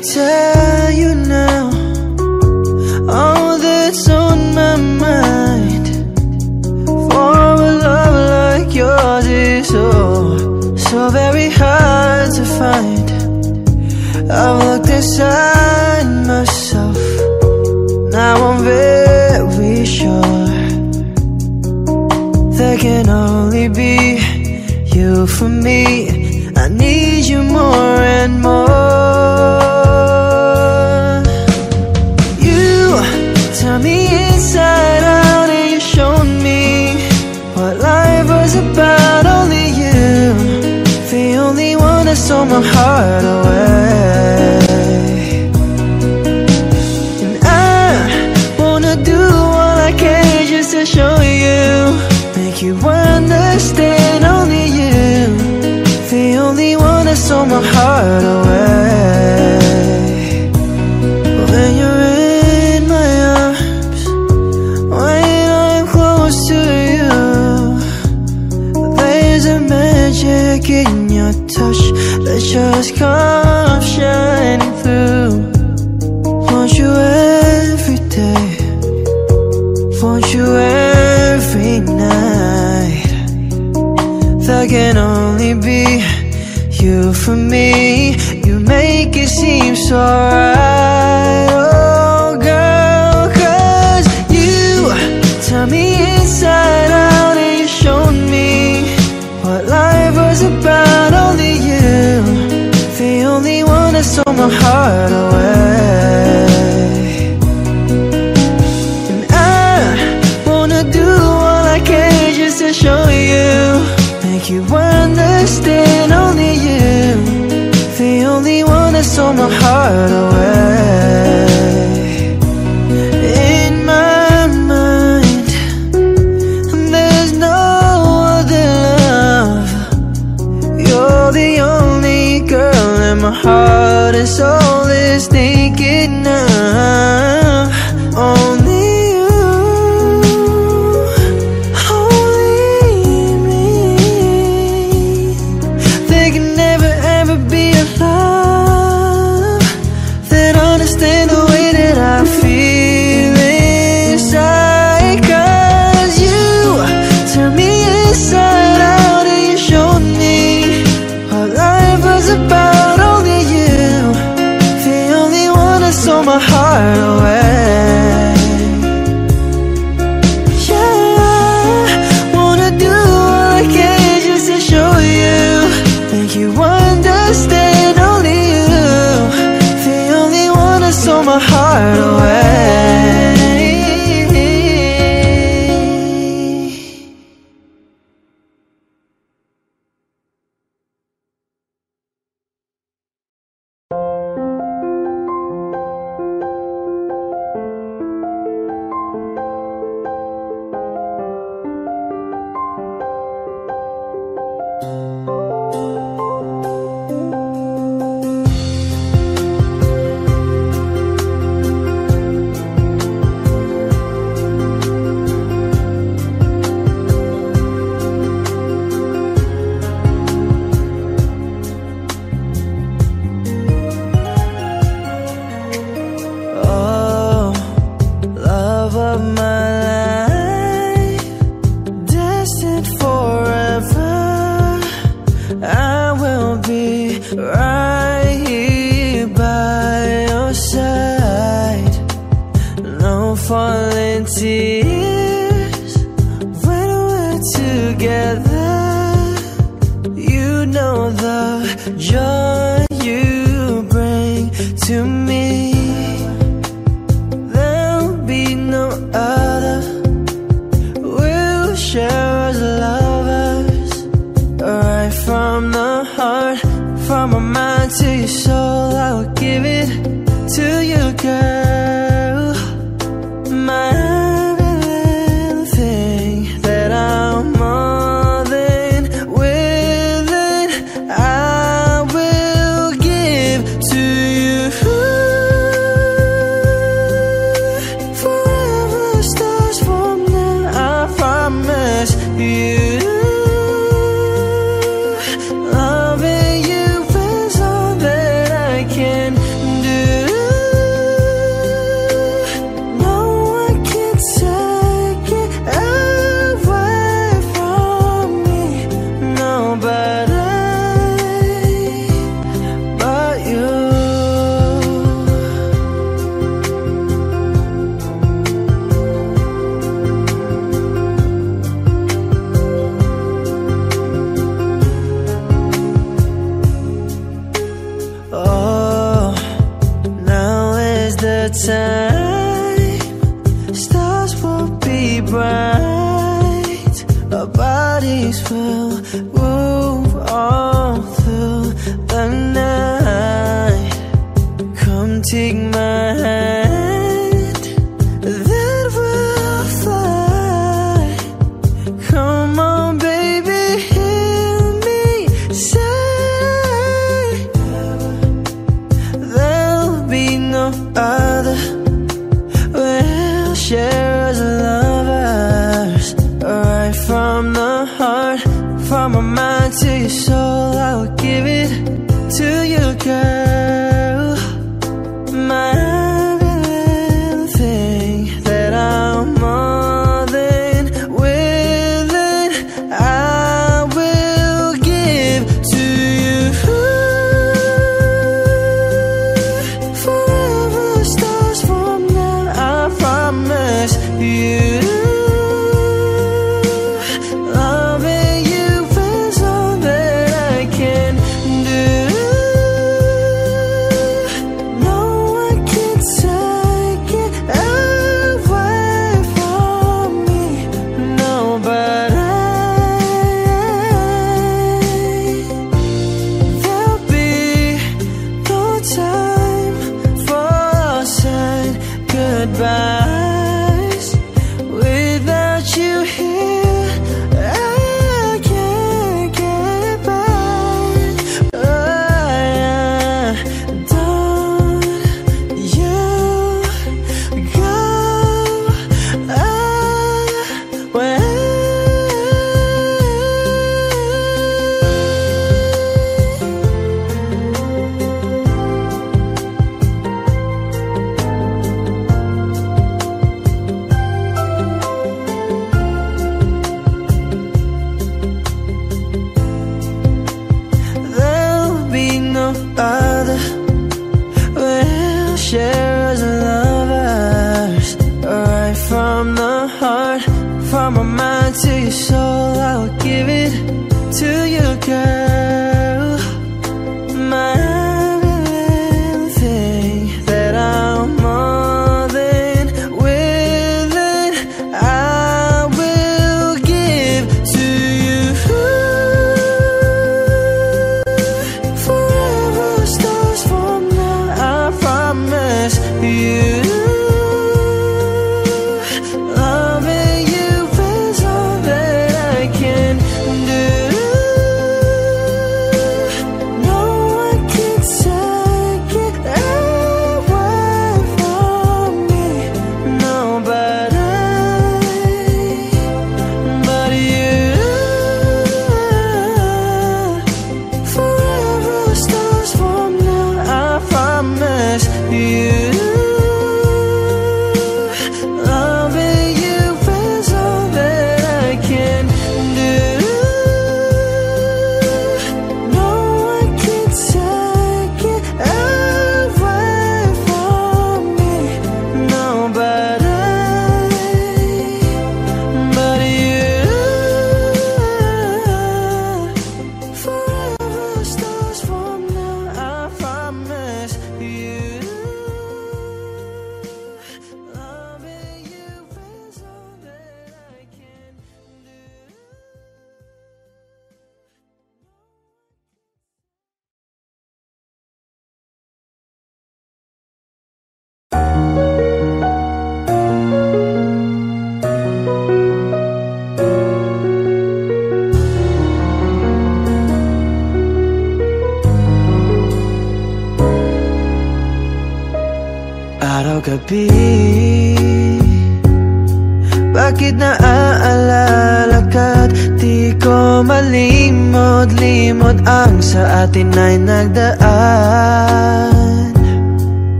tell you now all that's on my mind. For a love like yours is oh, so very hard to find. I've looked inside. blow my heart away. And I wanna do all I can just to show you Make you understand only you. The only one that stole my heart away.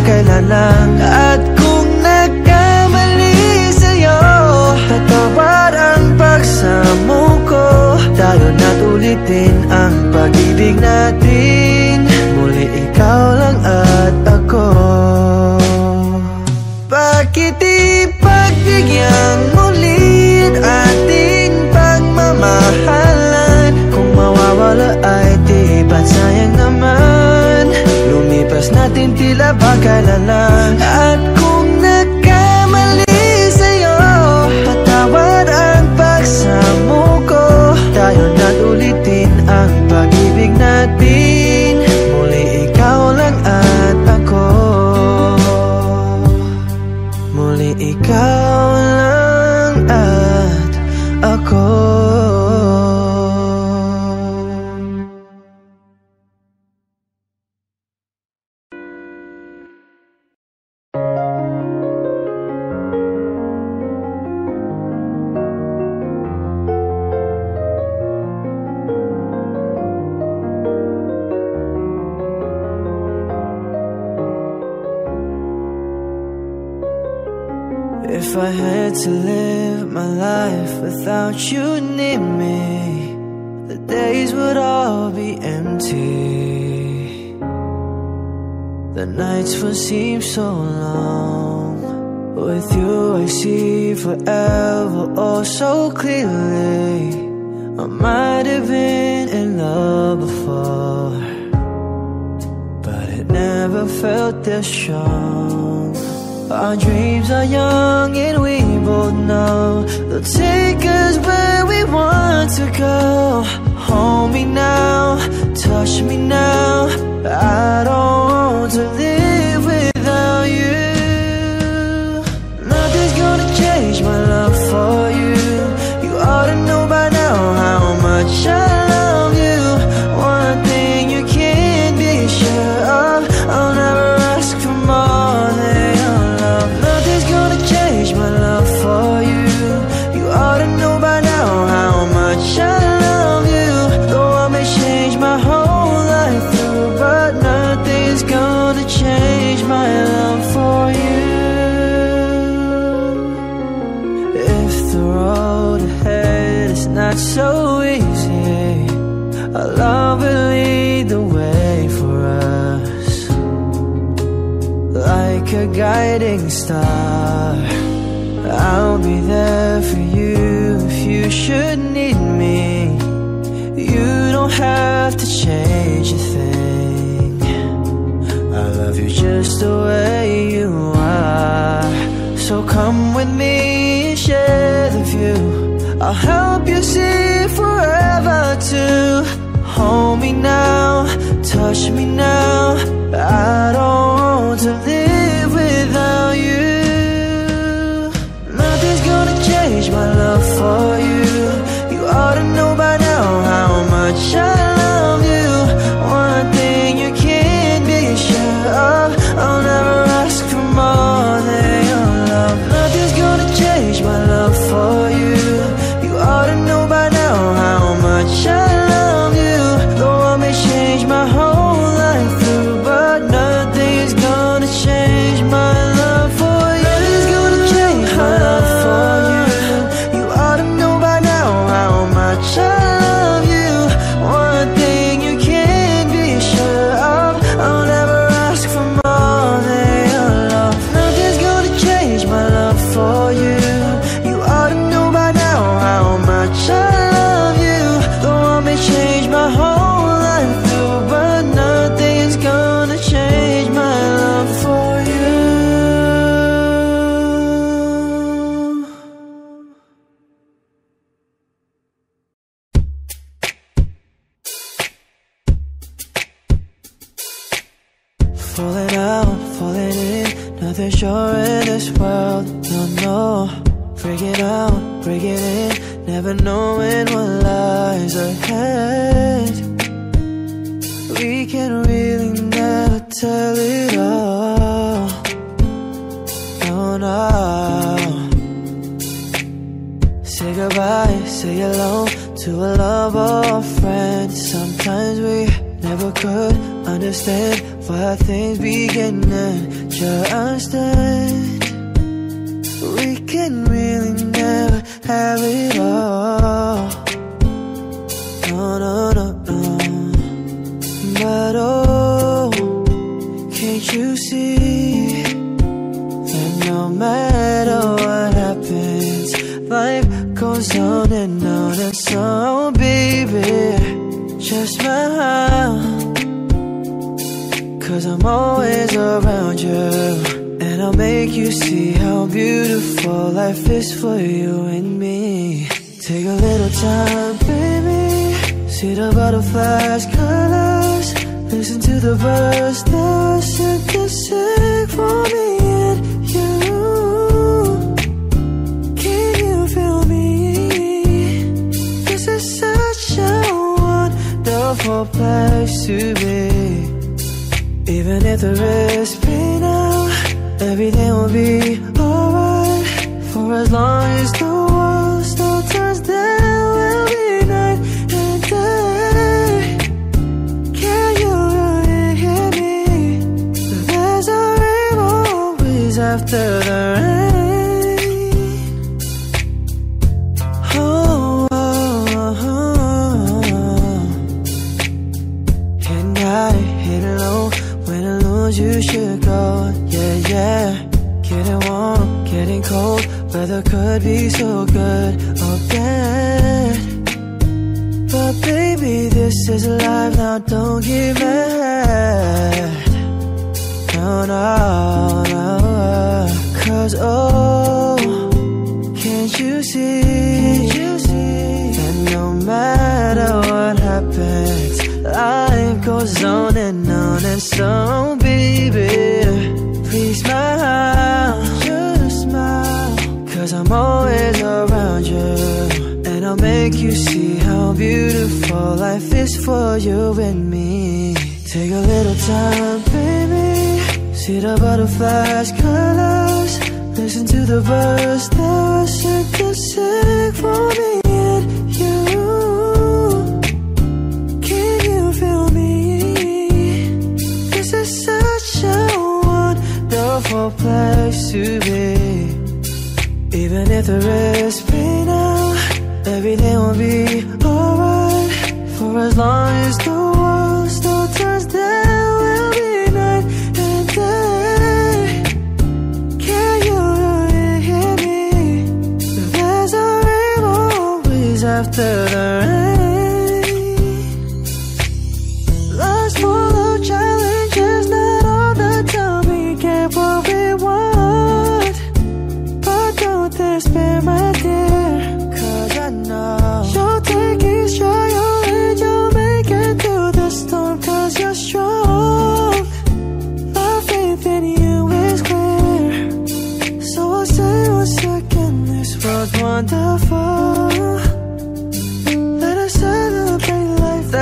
大概。 달라 long. With you, I see forever oh so clearly. I might have been in love before, but it never felt this strong. Our dreams are young and we both know they'll take us where we want to go. Hold me now, touch me now. I don't want to just the way you are. So come could be so good bad. But baby, this is life now. Don't get mad. No, no, no. Cause oh, can't you see? Can't you see that no matter what happens, life goes on and on and so, baby, cause I'm always around you, and I'll make you see how beautiful life is for you and me. Take a little time, baby, see the butterflies, colors. Listen to the birds that to sing for me and you. Can you feel me? This is such a wonderful place to be. Even if there is pain uh, now, everything will be alright. For as long as the world still turns, there will be night and day. Can you really hear me? There's a rainbow always after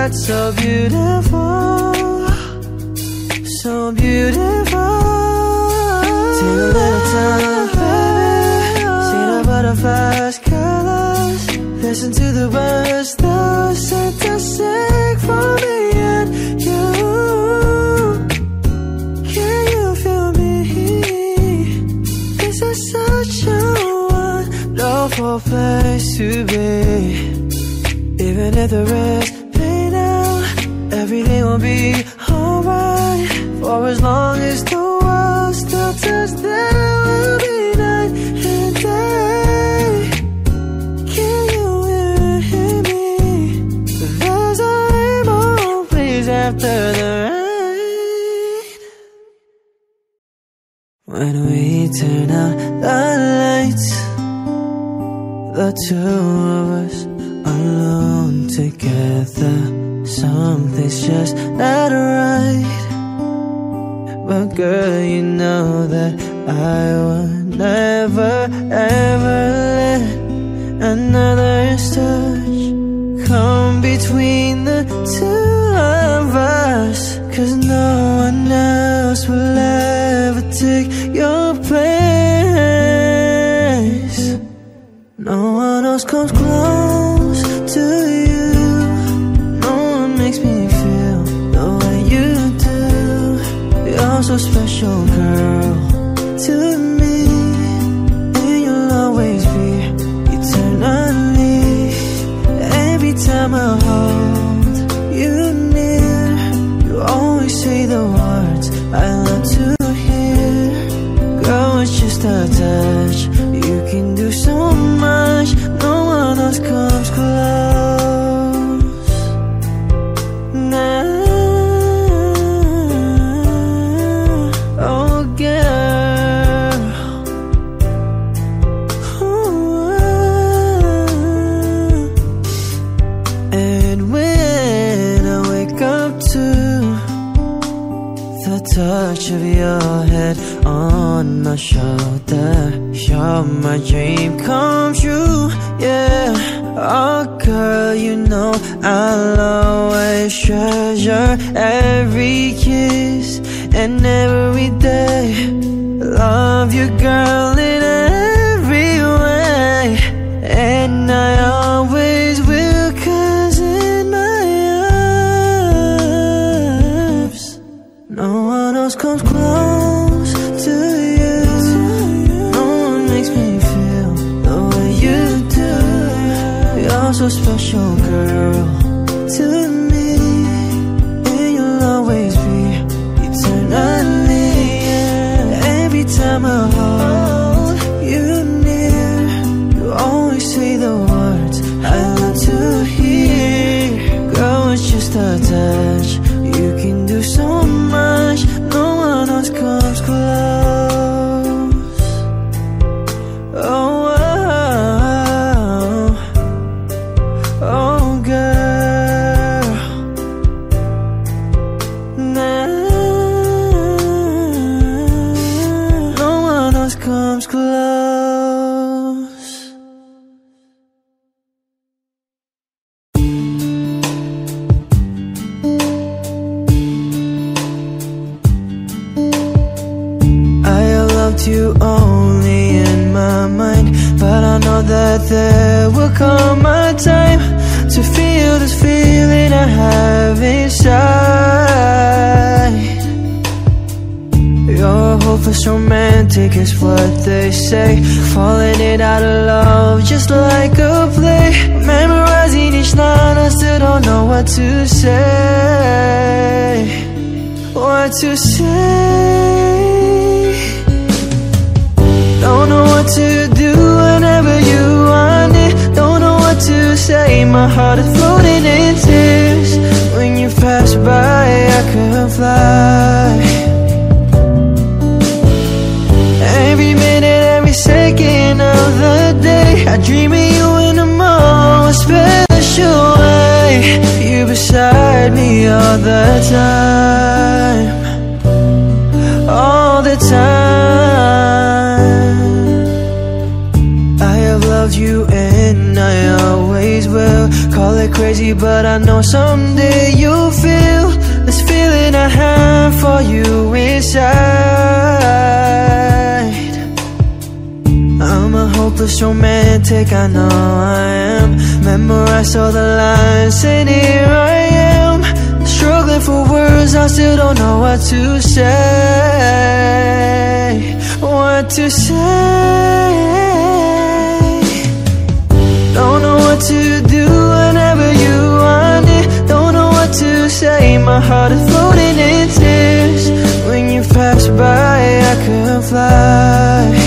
that's so beautiful. So beautiful. Take a little time, baby. See the butterflies, colors. Listen to the birds, those sent to sing for me and you. Can you feel me? This is such a wonderful place to be. Even if there is two of us alone together, something's just not right. But girl, you know that I would And when I wake up to the touch of your head on my shoulder, you're my dream come true. Yeah, oh girl, you know I'll always treasure every kiss and every day. Love you, girl, girl, romantic is what they say. Falling in out of love just like a play. Memorizing each line I still don't know what to say. What to say? Don't know what to do whenever you want it. Don't know what to say. My heart is floating in tears. When you pass by I could fly I dream of you in a more special way. You beside me all the time. All the time. I have loved you and I always will. Call it crazy but I know someday you'll a romantic, I know I am. Memorize all the lines and here I am. Struggling for words, I still don't know what to say. What to say? Don't know what to do whenever you want it. Don't know what to say, my heart is floating in tears. When you pass by, I could fly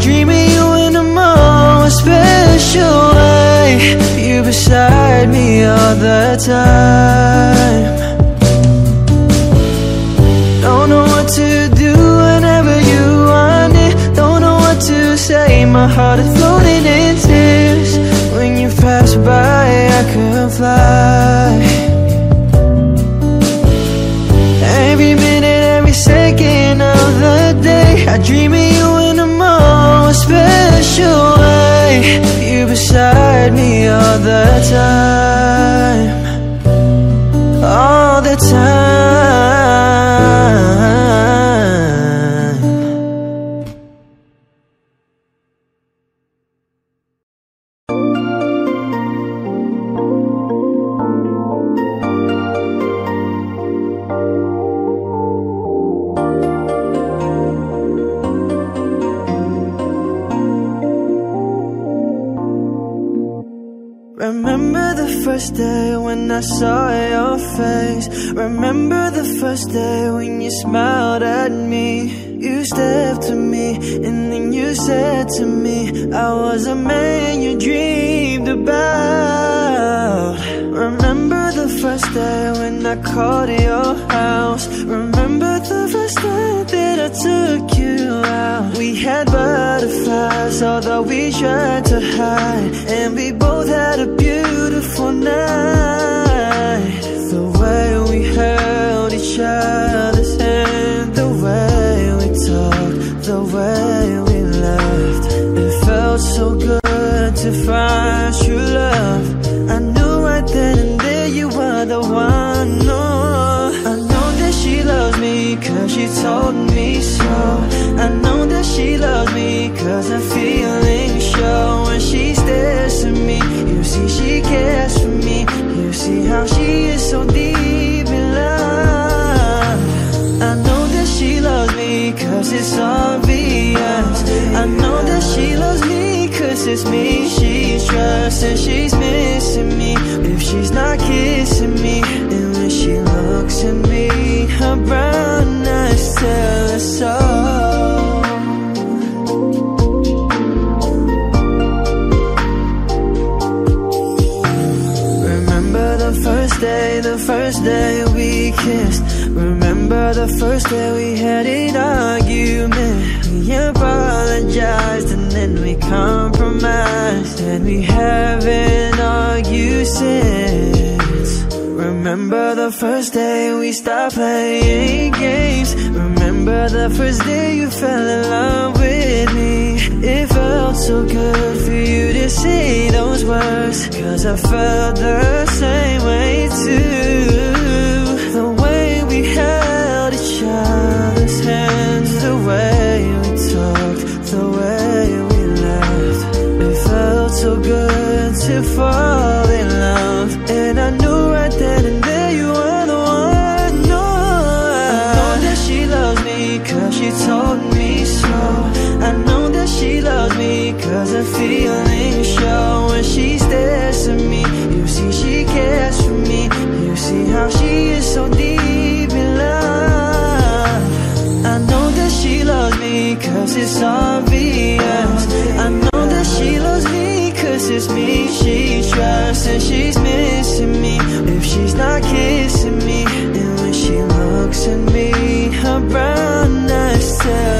dream of you in a more special way. You beside me all the time. Don't know what to do whenever you want it. Don't know what to say, my heart is floating in tears. When you pass by, I could fly. Every minute, every second of the day I dream of you special way. You beside me all the time. All the time Remember the first day when I saw your face. Remember the first day when you smiled at me. You stepped to me and then you said to me I was a man you dreamed about. Remember the first day when I called your house. Remember the first day. I took you out. We had butterflies although we tried to hide. And we both had a beautiful night. The way we held each other's hand The way we talked, the way we laughed. It felt so good to find true love told me so. I know that she loves me cause her feelings show When she stares at me. You see she cares for me. You see how she is so deep in love. I know that she loves me cause it's obvious. I know that she loves me cause it's me she trusts And she's missing me. If she's not kissing me first day we kissed Remember the first day we had an argument. We apologized and then we compromised. And we haven't argued since. Remember the first day we stopped playing games. Remember the first day you fell in love with me. It felt so good for you to say those words. Cause I felt the same way too to fall in love. And I knew right then and there you were the one. No, I know that she loves me cause she told me so. I know that she loves me cause her feelings show When she stares at me. You see she cares for me. You see how she is so deep in love. I know that she loves me cause it's obvious not kissing me. And when she looks at me Her brown eyes tell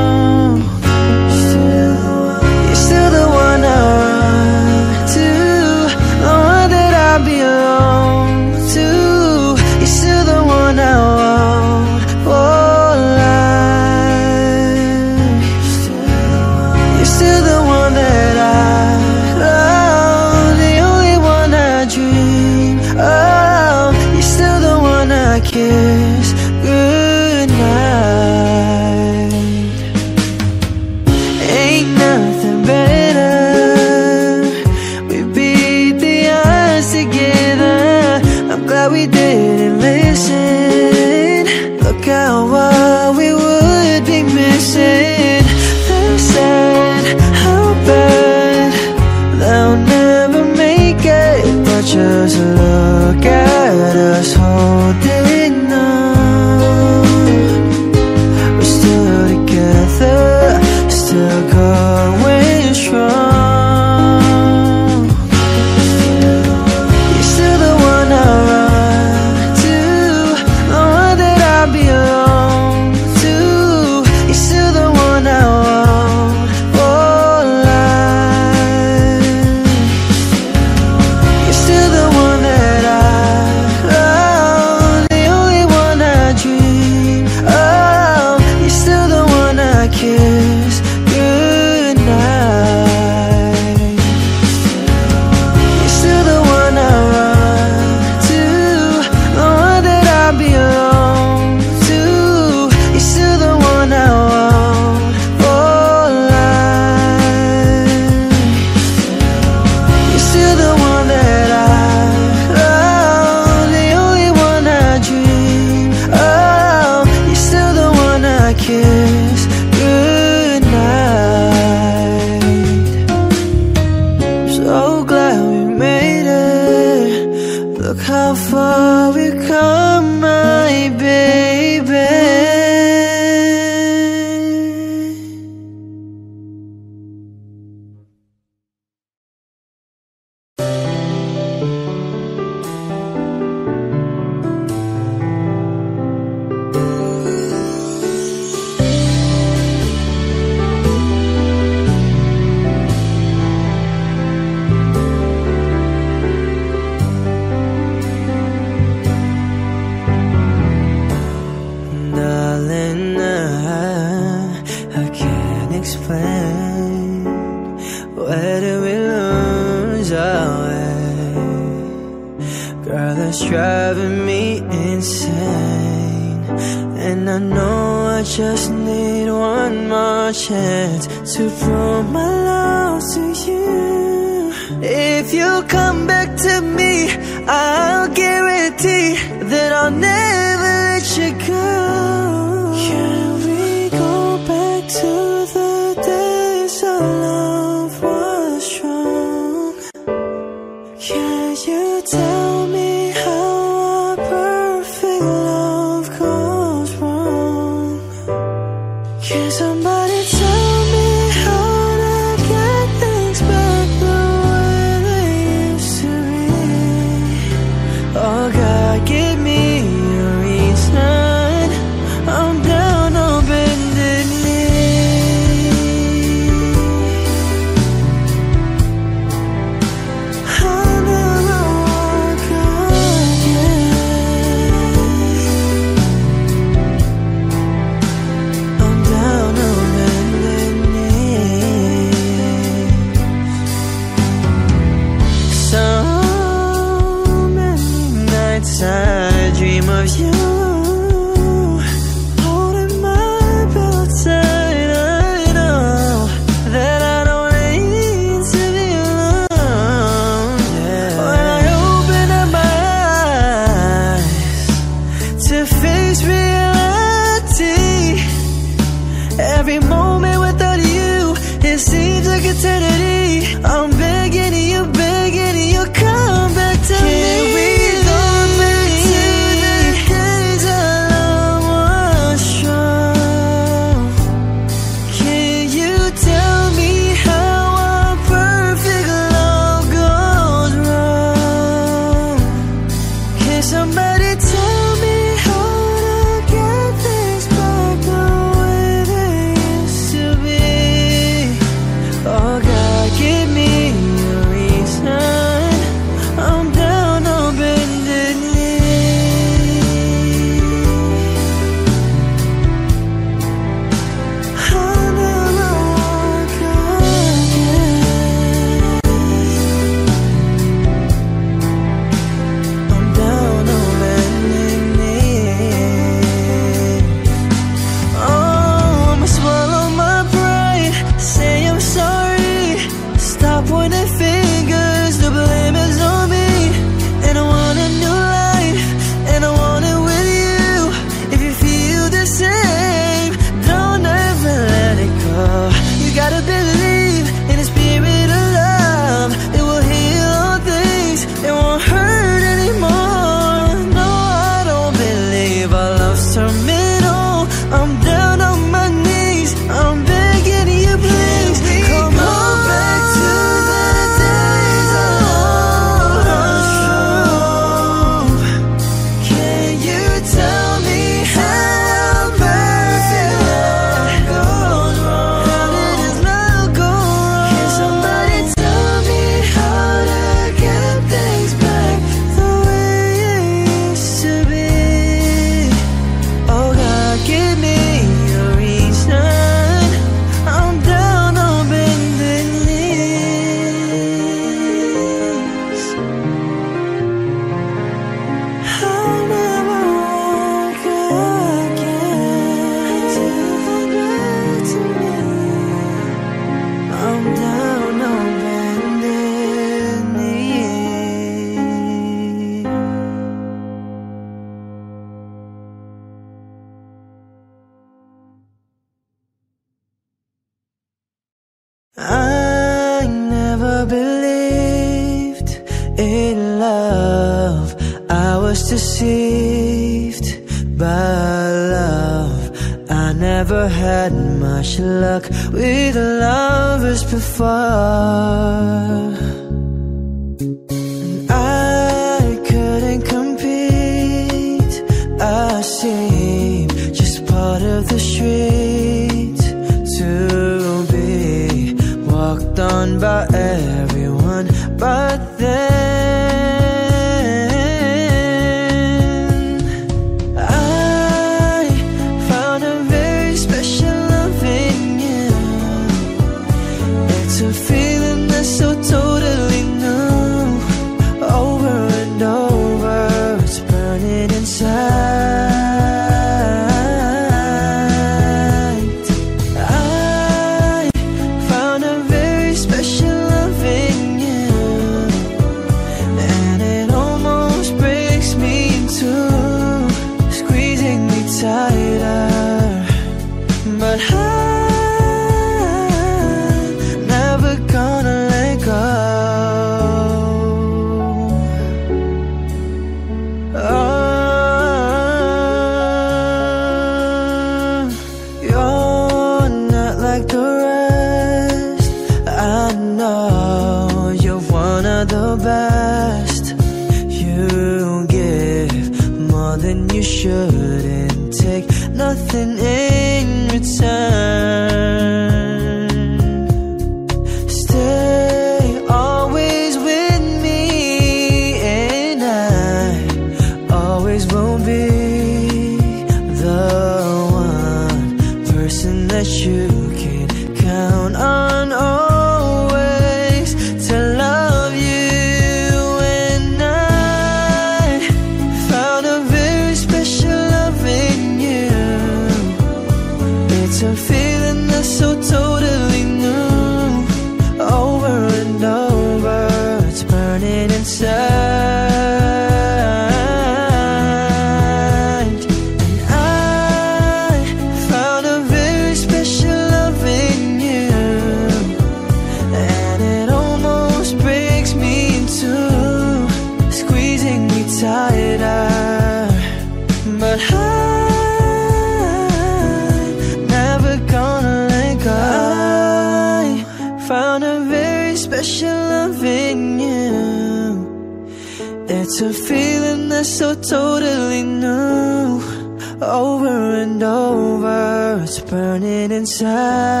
tight.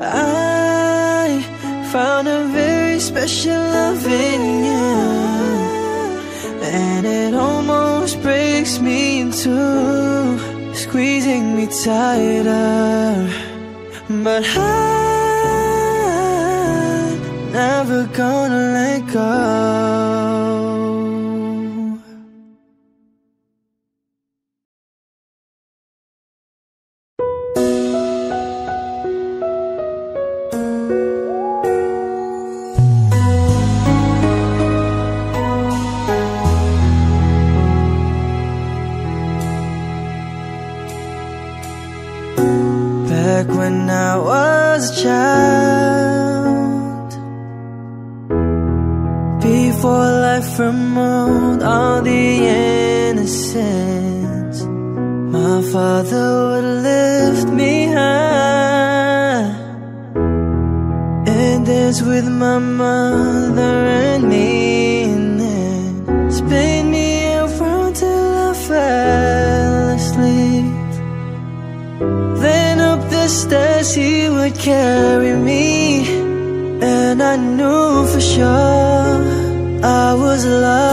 I found a very special love in you, and it almost breaks me in two, squeezing me tight. carry me, and I knew for sure I was loved.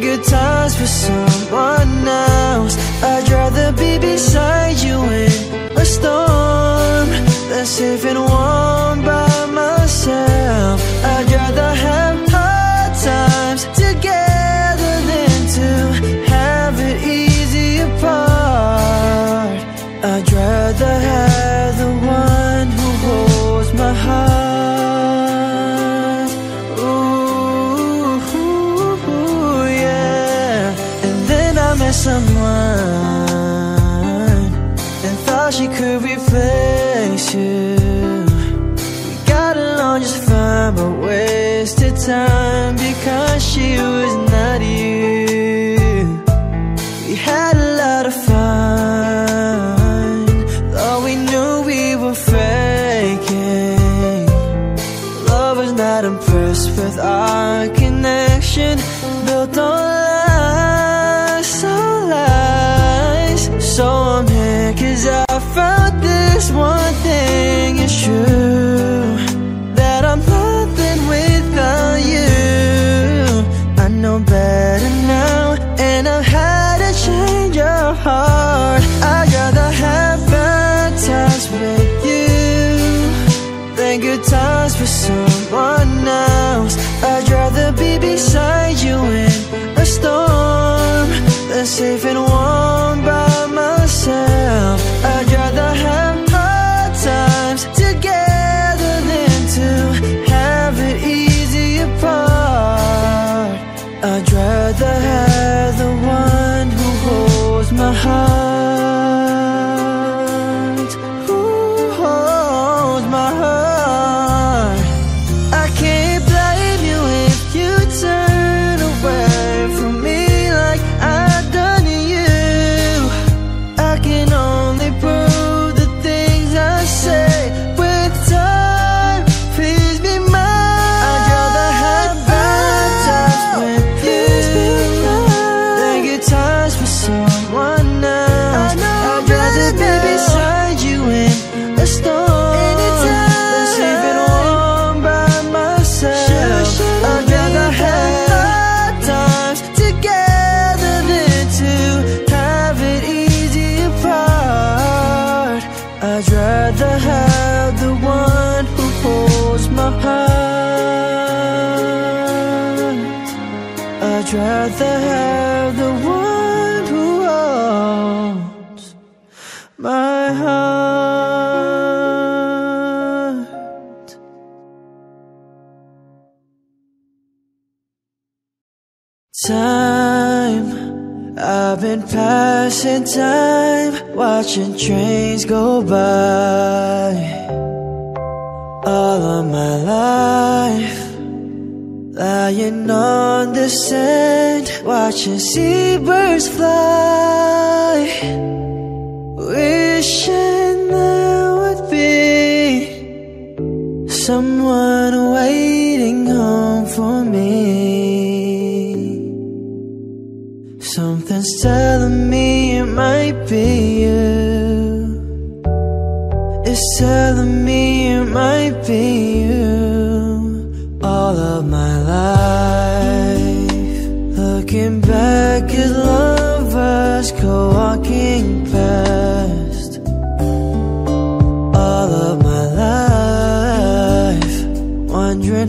good times with someone else. I'd rather be beside you in a storm Than safe and warm by myself. I'd rather have hard times together Than to have it easy apart. I'd rather have the one who holds my heart. someone and thought she could replace you. We got along just fine, but wasted time. heart Watching trains go by. All of my life Lying on the sand Watching seabirds fly.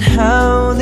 how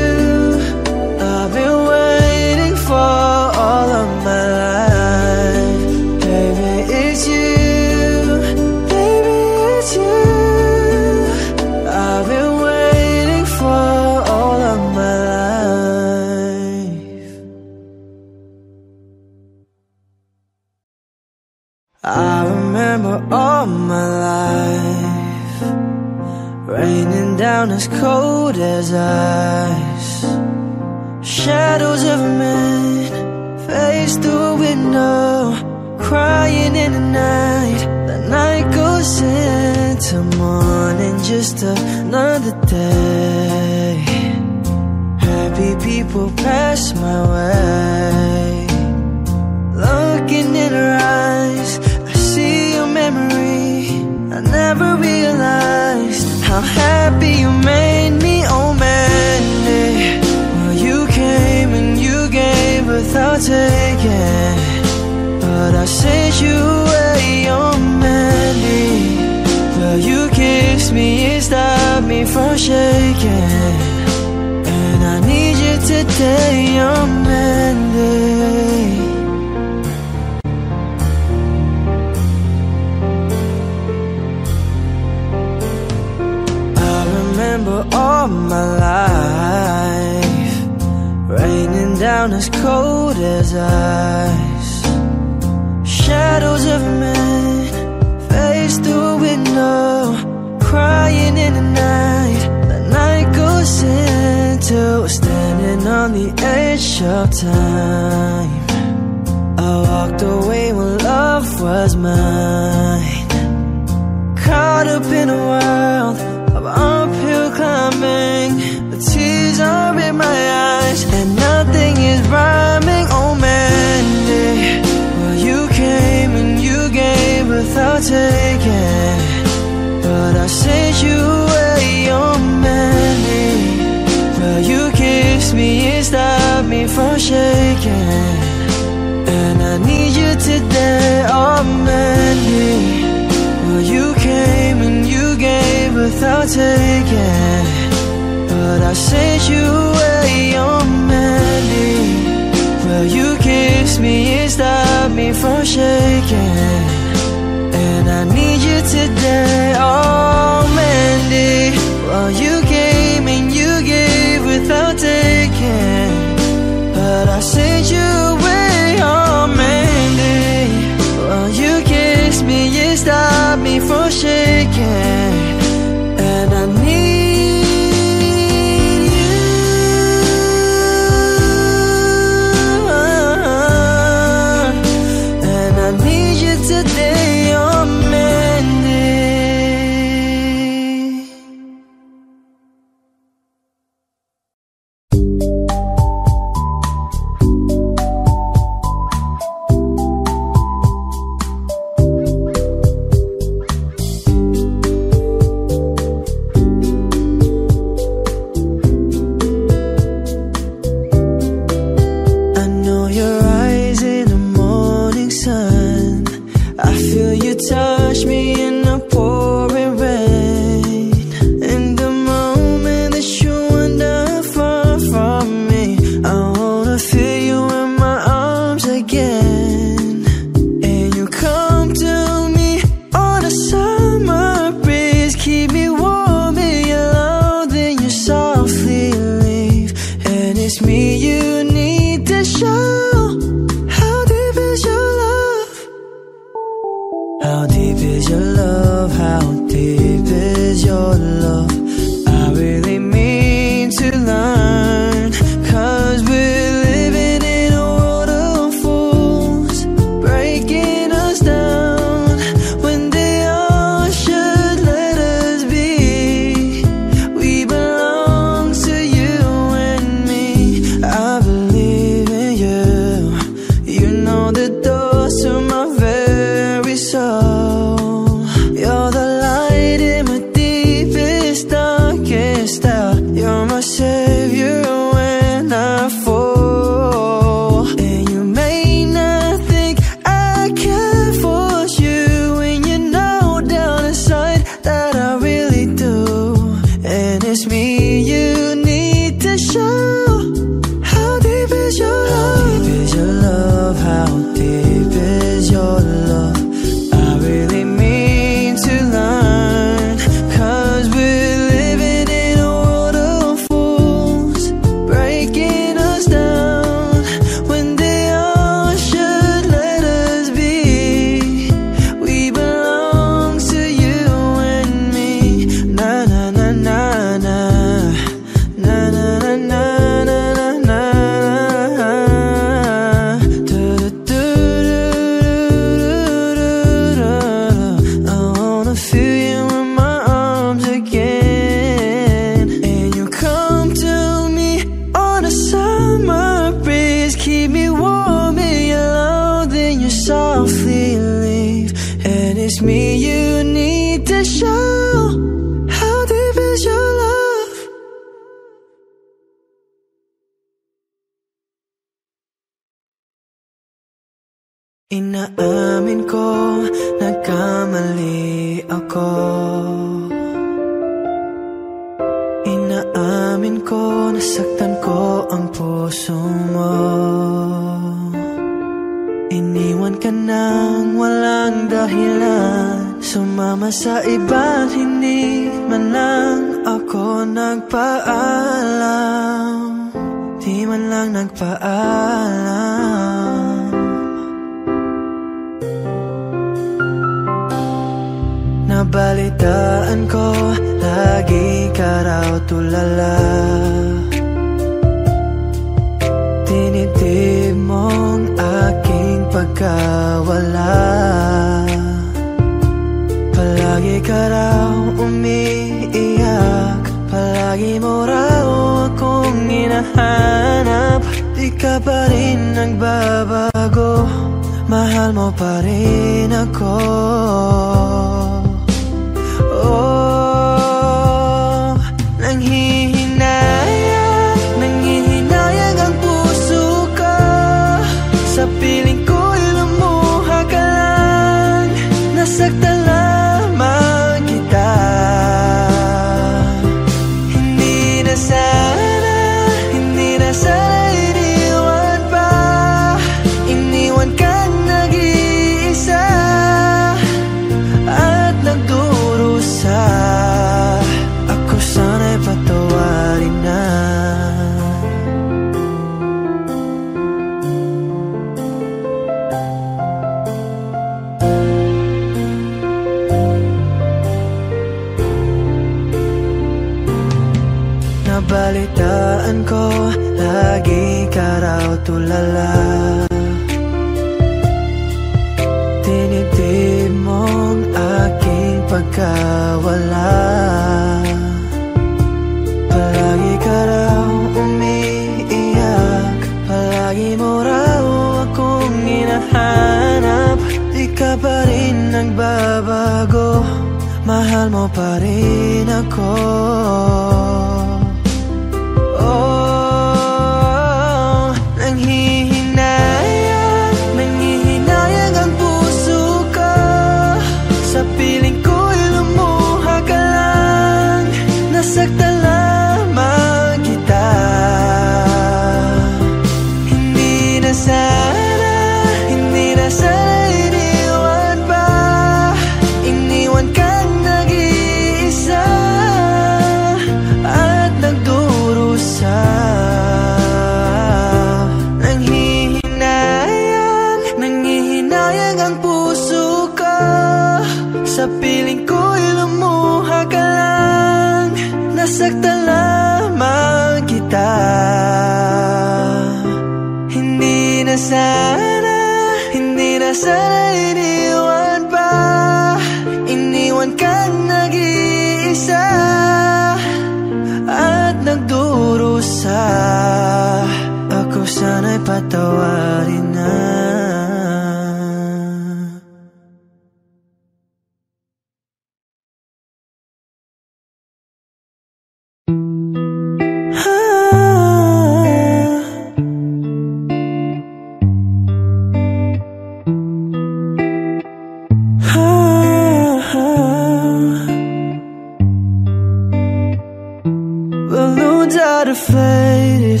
Balloons are deflated.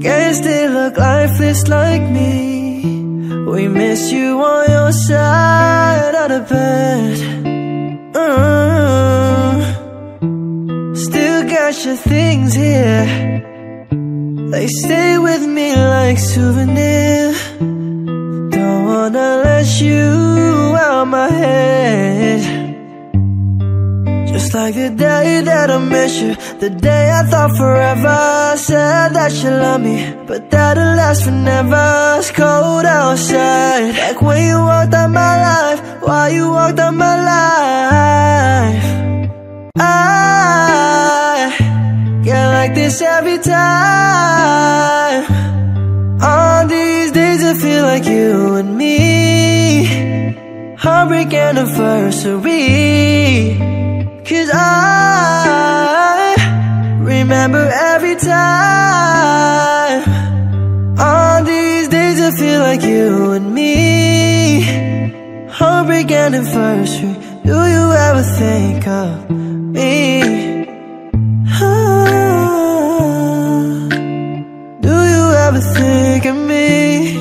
Guess they look lifeless like me. We miss you on your side of the bed. Uh, still got your things here. They stay with me like souvenir. Don't wanna let you out my head. Like the day that I met you, the day I thought forever. Said that you love me, but that'll last forever. It's cold outside. Like when you walked out my life, while you walked out my life. I get like this every time. On these days, I feel like you and me. Heartbreak anniversary. Cause I remember every time. On these days, I feel like you and me. Heartbreak anniversary. Do you ever think of me? Do you ever think of me?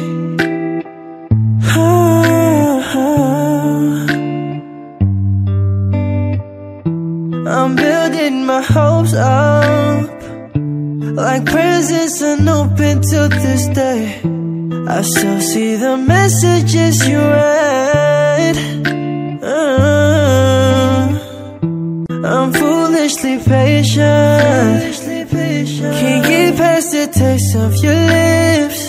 my hopes up. Like presents unopened till this day. I still see the messages you read. Uh, I'm foolishly patient. Can't get past the taste of your lips.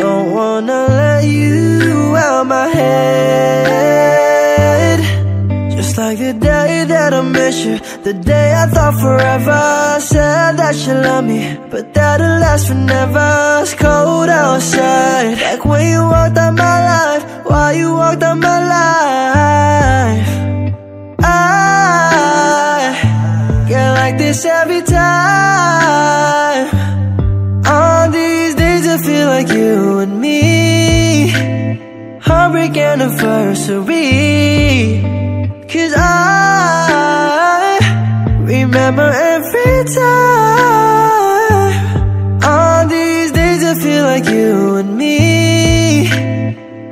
Don't wanna let you out my head. Like the day that I met you, the day I thought forever. Said that you love me, but that'll last forever. It's cold outside, like when you walked out my life. Why you walked out my life? I get like this every time. On these days, I feel like you and me. Heartbreak anniversary. Cause I remember every time. On these days, I feel like you and me.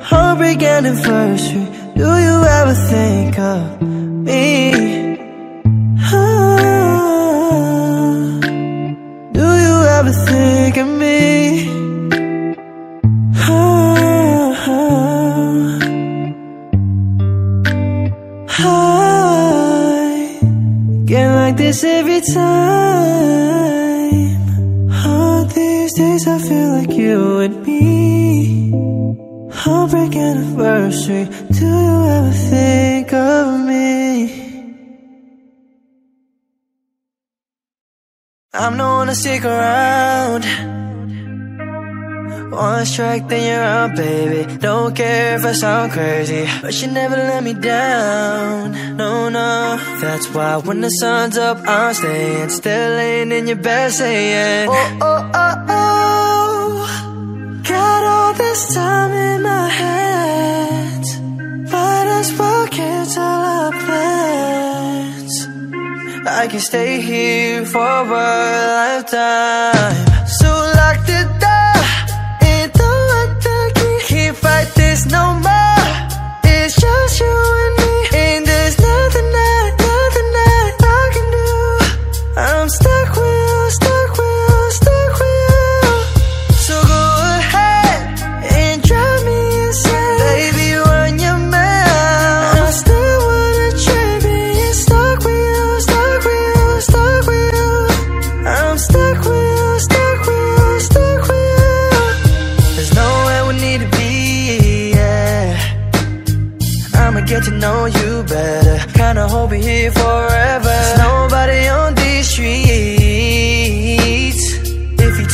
Heartbreak anniversary. Do you ever think of me? Anniversary. Do you ever think of me? I'm the one to stick around. One strike, then you're out, baby. Don't care if I sound crazy, but you never let me down. No, no. That's why when the sun's up, I'm staying. Still laying in your bed, saying, Oh, oh, oh, oh. Got all this time in my hands, I can stay here for a lifetime. So lock the door out the key. Can't fight this no more.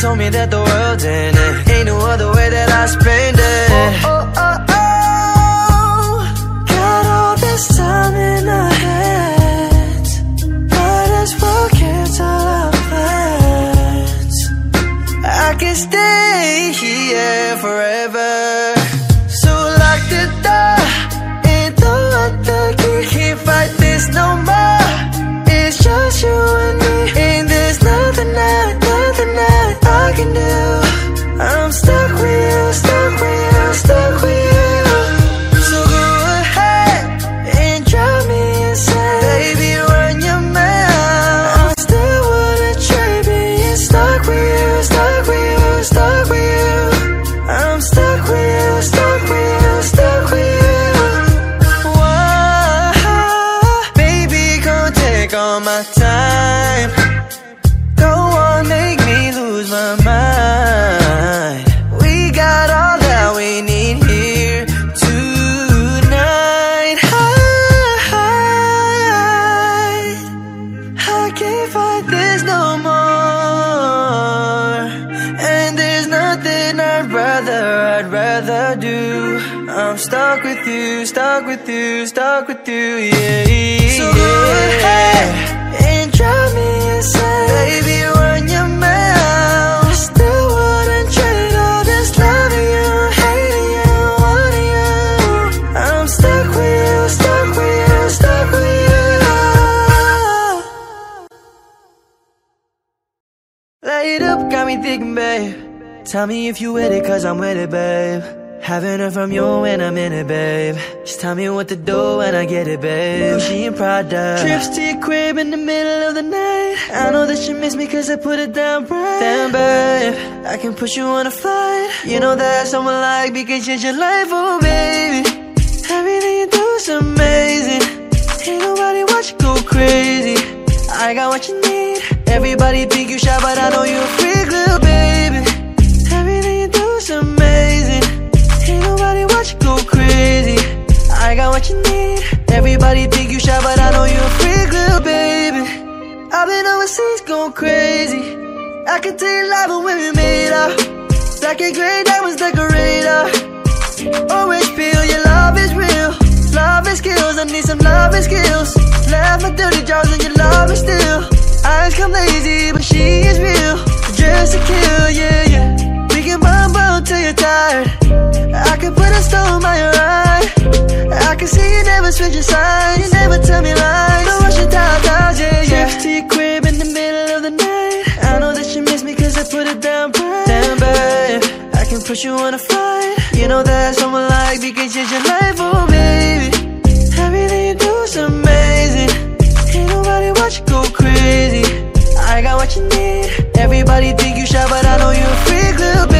Told me that the world's in it, ain't no other way that I spend it. Oh, oh. Tell me if you with it, cause I'm with it, babe. Haven't heard from you when I'm in it, babe. Just tell me what to do when I get it, babe. She and Prada. Trips to your crib in the middle of the night. I know that you miss me cause I put it down right. Damn, babe. I can put you on a flight. You know that someone like me can change your life, oh, baby. Everything you do is amazing. Ain't nobody watch you go crazy. I got what you need. Everybody think you shy, but I know you're a freak, little baby. Going crazy. I can tell you live when we made up. Black and gray diamonds decorator. Orange peel, your love is real. Love and skills, I need some love and skills. Left my dirty jobs and your love is still. Eyes come lazy, but she is real. Just to kill, yeah, can bump bump till you're tired. I can put a stone by your eye. I can see you never switch your side. You never tell me lies. Don't rush it down, down, yeah, yeah. Trips to your crib in the middle of the night. I know that you miss me cause I put it down bright. Damn, babe. I can put you on a flight. You know that someone like me can change your life, oh, baby. Everything you do is amazing. Ain't nobody watch you go crazy. I got what you need. Everybody think you shy, but I know you're a freak, little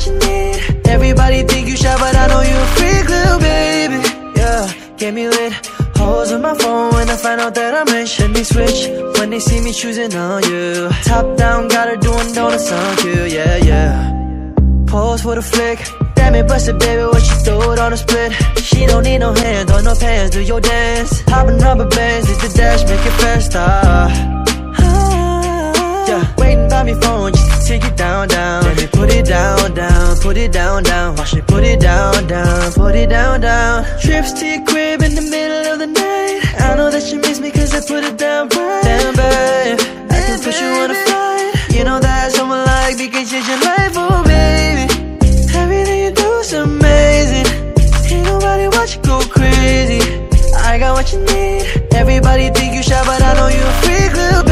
what you need. Everybody think you shy, but I know you're a freak, little baby. Yeah, get me lit. Holes on my phone when I find out that I'm rich. Let me switch when they see me choosing on you. Top down, got her doing donuts on you. Yeah, yeah. Pose for the flick. Damn it, busted, baby, what you throw it on a split. She don't need no hands or no pants, do your dance. Hopping rubber bands, is the dash, make it faster waiting by my phone just to take it down, down. Let me put it down, down, put it down, down. Watch me put it down, down, put it down, down. Trips to your crib in the middle of the night. I know that you miss me cause I put it down right. Damn, babe, I can put you on a flight. You know that someone like me can change your life, oh baby. Everything you do is amazing. Ain't nobody watch you go crazy. I got what you need. Everybody think you shy, but I know you're a freak, little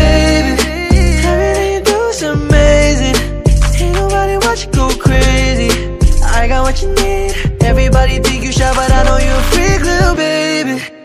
Everybody think you shy, but I know you a freak, little baby.